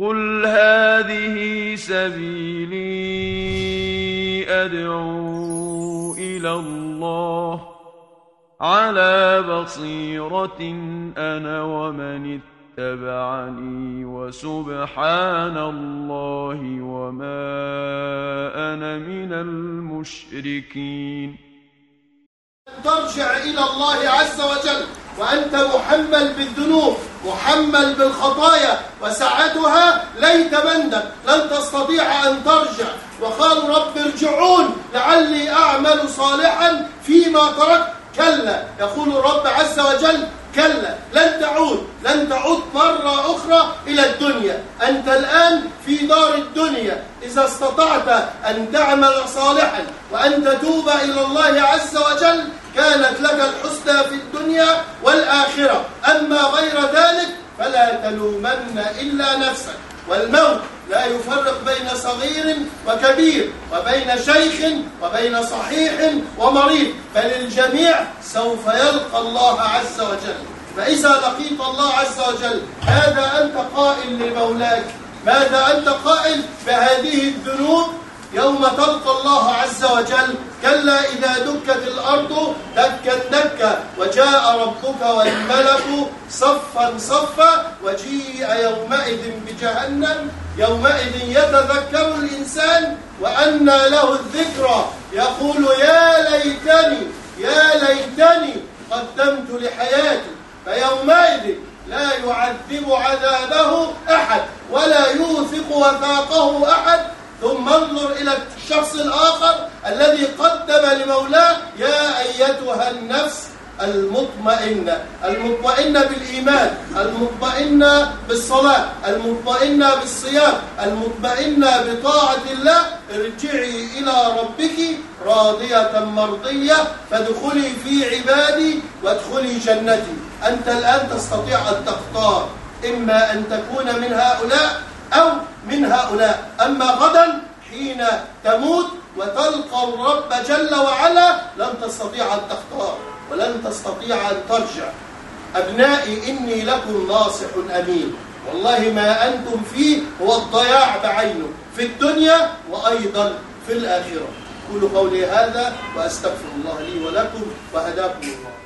قل هذه سبيلي أدعو إلى الله على بصيرة أنا ومن اتبعني وسبحان الله وما أنا من المشركين ترجع إلى الله عز وجل وأنت محمل بالذنوب محمل بالخطايا وساعتها ليت مندك لن تستطيع أن ترجع. وقالوا رب ارجعون لعلي أعمل صالحا فيما تركت. كلا يقول الرب عز وجل كلا لن تعود لن تعود مرة أخرى إلى الدنيا. أنت الآن في دار الدنيا. إذا استطعت أن تعمل صالحا وأن تتوب إلى الله عز وجل كانت لك الحسنى في الدنيا والآخرة أما غير ذلك فلا تلومن إلا نفسك. والموت لا يفرق بين صغير وكبير وبين شيخ وبين صحيح ومريض. بل الجميع سوف يلقى الله عز وجل. فإذا لقيت الله عز وجل ماذا أنت قائل لمولاك؟ ماذا أنت قائل بهذه الذنوب؟ يوم تلقى الله عز وجل كلا إذا دكت الأرض دكا دكا وجاء ربك والملك صفا صفا وجيء يومئذ بجهنم يومئذ يتذكر الإنسان وأنى له الذكرى. يقول يا ليتني يا ليتني قدمت لحياتي فيومئذ لا يعذب عذابه أحد ولا يوثق وثاقه أحد. ثم انظر إلى الشخص الآخر الذي قدم لمولاه يا أيتها النفس المطمئنة المطمئنة بالإيمان المطمئنة بالصلاة المطمئنة بالصيام المطمئنة بطاعة الله ارجعي إلى ربك راضية مرضية فادخلي في عبادي وادخلي جنتي. أنت الآن تستطيع أن تختار إما أن تكون من هؤلاء أو من هؤلاء. أما غدا حين تموت وتلقى الرب جل وعلا لن تستطيع أن تختار ولن تستطيع أن ترجع. أبنائي إني لكم ناصح أمين. والله ما أنتم فيه هو الضياع بعينه في الدنيا وأيضا في الآخرة. قولوا قولي هذا وأستغفر الله لي ولكم وهداكم الله.